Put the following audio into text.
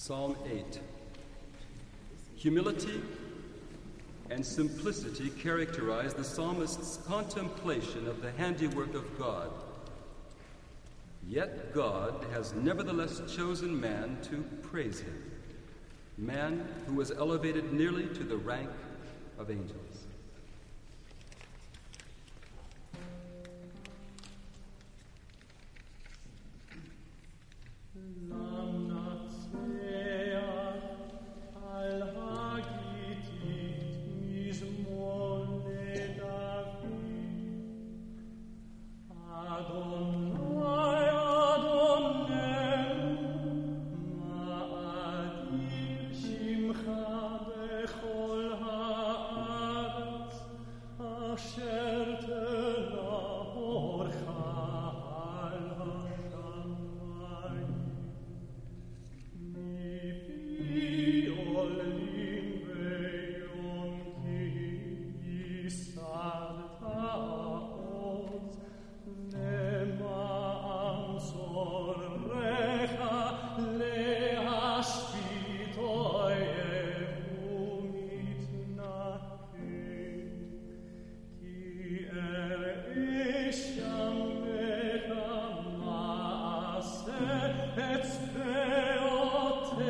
Psalm 8. Humility and simplicity characterize the psalmist's contemplation of the handiwork of God. Yet God has nevertheless chosen man to praise him, man who was elevated nearly to the rank of angels. et speo te